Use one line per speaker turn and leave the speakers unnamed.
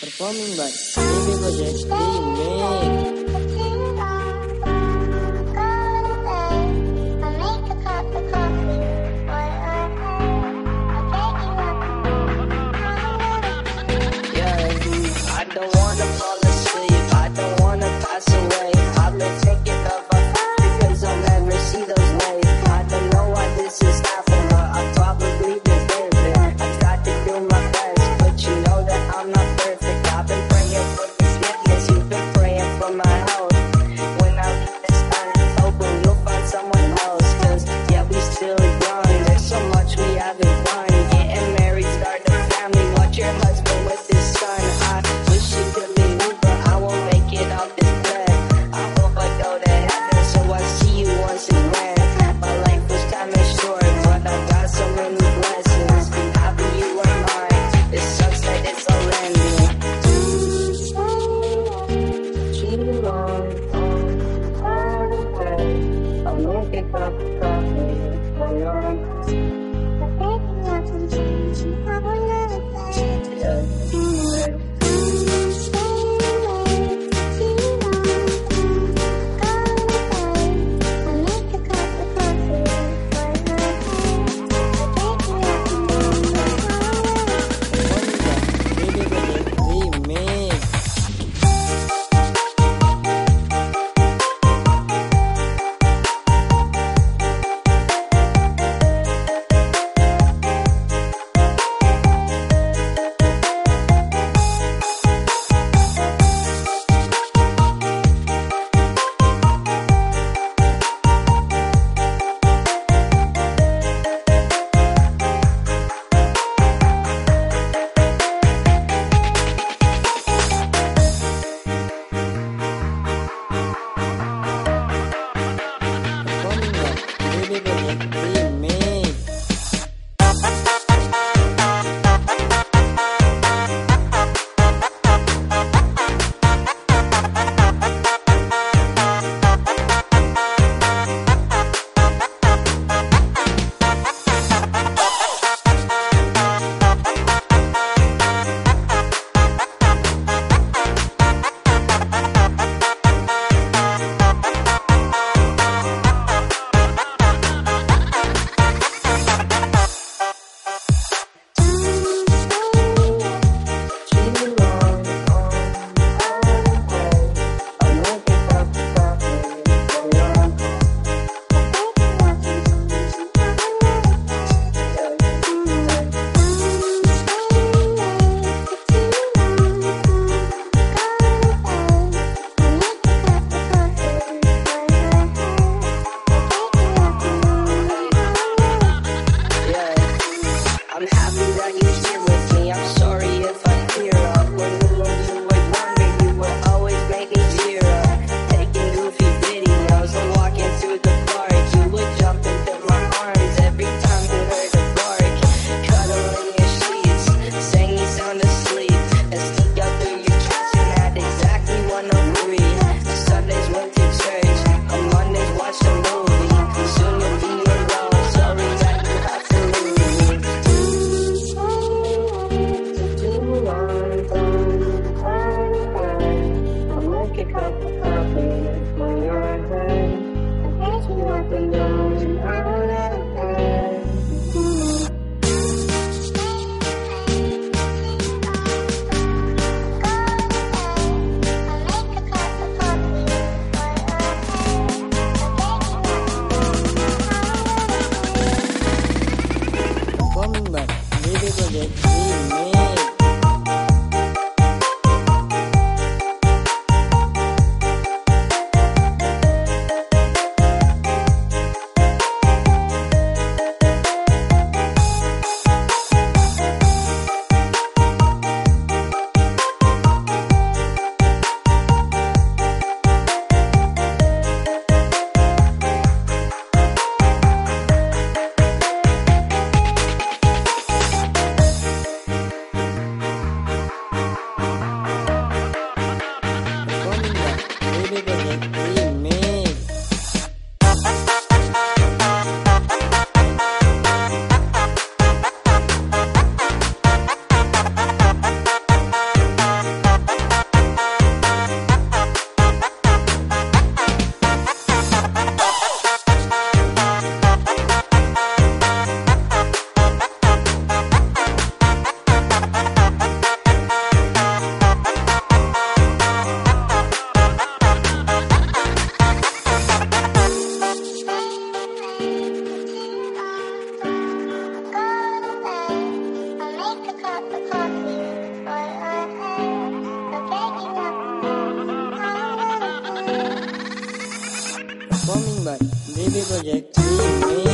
performing by Baby Projects
Remake. I don't wanna Thank you.
Performing by Baby Project.